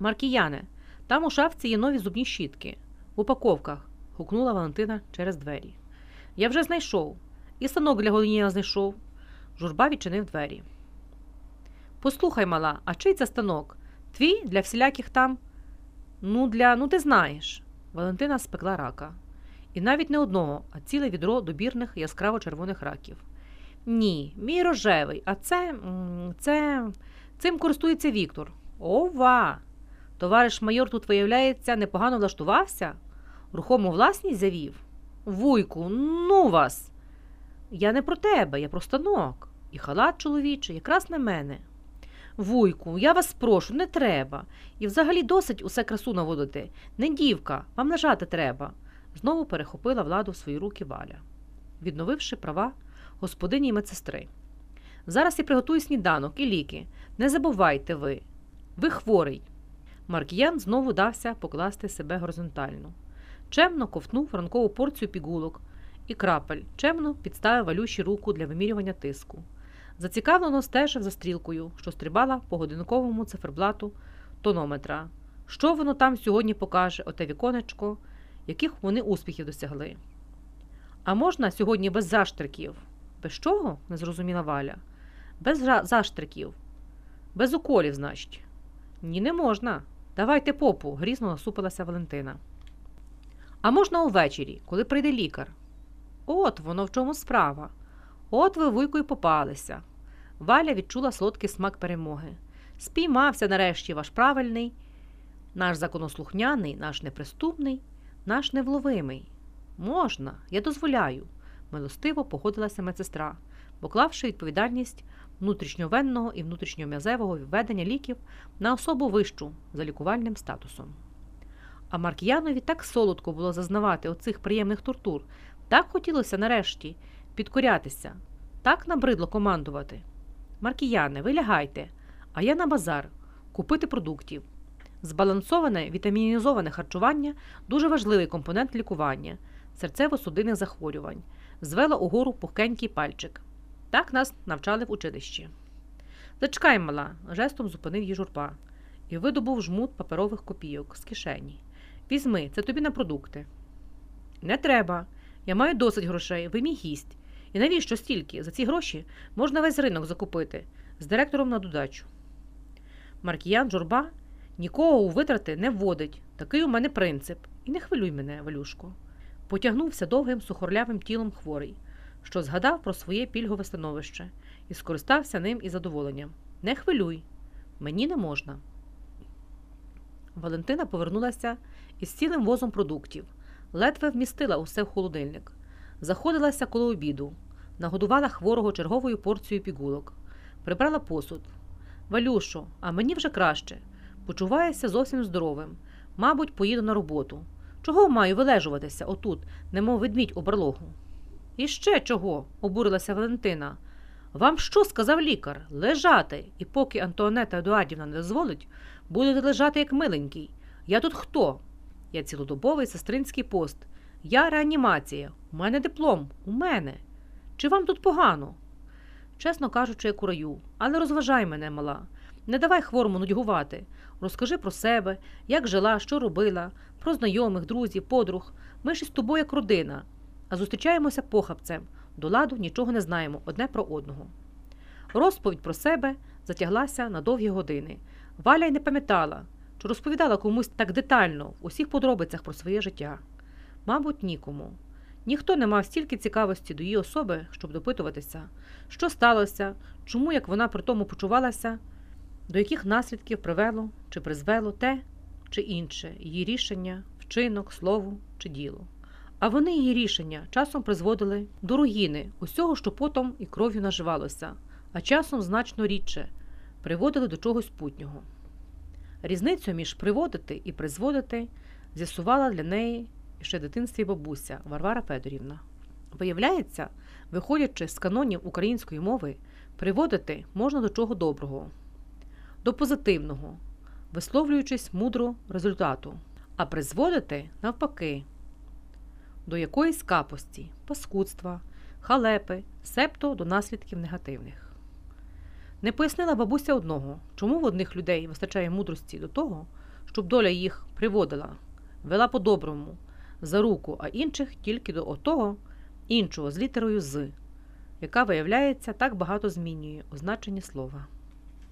Маркіяне, там у шафці є нові зубні щітки. В упаковках. гукнула Валентина через двері. Я вже знайшов. І станок для гоління знайшов. Журба відчинив двері. Послухай, мала, а чий це станок? Твій для всіляких там? Ну, для, ну ти знаєш. Валентина спекла рака. І навіть не одного, а ціле відро добірних яскраво червоних раків. Ні, мій рожевий, а це. це. цим користується Віктор. Ова! Товариш майор тут, виявляється, непогано влаштувався? Рухому власність завів? Вуйку, ну вас! Я не про тебе, я про станок. І халат чоловічий, якраз на мене. Вуйку, я вас прошу, не треба. І взагалі досить усе красу наводити. Не дівка, вам лежати треба. Знову перехопила владу в свої руки Валя, відновивши права господині й медсестри. Зараз я приготую сніданок і ліки. Не забувайте ви. Ви хворий. Маркіян знову дався покласти себе горизонтально. Чемно ковтнув ранкову порцію пігулок і крапель, чемно підставив валющі руку для вимірювання тиску. Зацікавлено стежив за стрілкою, що стрибала по годинковому циферблату тонометра. Що воно там сьогодні покаже, оте віконечко, яких вони успіхів досягли. А можна сьогодні без заштриків? Без чого? не зрозуміла Валя. Без заштриків. Без уколів, значить. Ні, не можна. Давайте попу, грізно насупилася Валентина. А можна увечері, коли прийде лікар. От воно в чому справа. От ви вуйку й попалися. Валя відчула солодкий смак перемоги. Спіймався нарешті ваш правильний, наш законослухняний, наш неприступний, наш невловимий. Можна, я дозволяю, милостиво погодилася медсестра, поклавши відповідальність внутрішньовенного і внутрішньом'язевого введення ліків на особу вищу за лікувальним статусом. А Марк'янові так солодко було зазнавати оцих приємних тортур, так хотілося нарешті підкорятися, так набридло командувати. Маркіяне, ви лягайте, а я на базар купити продуктів. Збалансоване вітамінізоване харчування дуже важливий компонент лікування серцево-судинних захворювань, звела угору пухкенький пальчик. Так нас навчали в училищі. Зачекай, мала, жестом зупинив її журба і видобув жмут паперових копійок з кишені. Візьми, це тобі на продукти. Не треба. Я маю досить грошей, ви мій гість. І навіщо стільки? За ці гроші можна весь ринок закупити з директором на додачу. Маркіян журба нікого у витрати не вводить. Такий у мене принцип. І не хвилюй мене, Валюшко. Потягнувся довгим сухорлявим тілом хворий, що згадав про своє пільгове становище і скористався ним із задоволенням. Не хвилюй, мені не можна. Валентина повернулася із цілим возом продуктів, ледве вмістила усе в холодильник, заходилася коло обіду, нагодувала хворого черговою порцією пігулок, прибрала посуд. Валюшо, а мені вже краще. Почуваюся зовсім здоровим. Мабуть, поїду на роботу. Чого маю вилежуватися отут, немов ведмідь у барлогу? І ще чого? обурилася Валентина. Вам що сказав лікар? Лежати, і поки Антуанета Едуардівна не дозволить, будете лежати як миленький. Я тут хто? Я цілодобовий сестринський пост. Я реанімація. У мене диплом. У мене. Чи вам тут погано? Чесно кажучи, як у раю. Але розважай мене, мала. Не давай хворому нудьгувати. Розкажи про себе, як жила, що робила, про знайомих, друзів, подруг. Ми ж із тобою як родина, а зустрічаємося похабцем. До ладу нічого не знаємо одне про одного. Розповідь про себе затяглася на довгі години. Валя й не пам'ятала, чи розповідала комусь так детально в усіх подробицях про своє життя. Мабуть, нікому. Ніхто не мав стільки цікавості до її особи, щоб допитуватися, що сталося, чому як вона при тому почувалася, до яких наслідків привело чи призвело те чи інше її рішення, вчинок, слово чи діло. А вони її рішення часом призводили до руїни усього, що потом і кров'ю наживалося, а часом значно рідше приводили до чогось путнього. Різницю між приводити і призводити з'ясувала для неї ще в дитинстві бабуся Варвара Федорівна. Виявляється, виходячи з канонів української мови, приводити можна до чого доброго, до позитивного, висловлюючись мудро результату, а призводити навпаки до якоїсь капості, паскудства, халепи, септо до наслідків негативних. Не пояснила бабуся одного, чому в одних людей вистачає мудрості до того, щоб доля їх приводила, вела по-доброму, за руку, а інших тільки до отого іншого з літерою з, яка, виявляється, так багато змінює у значенні слова.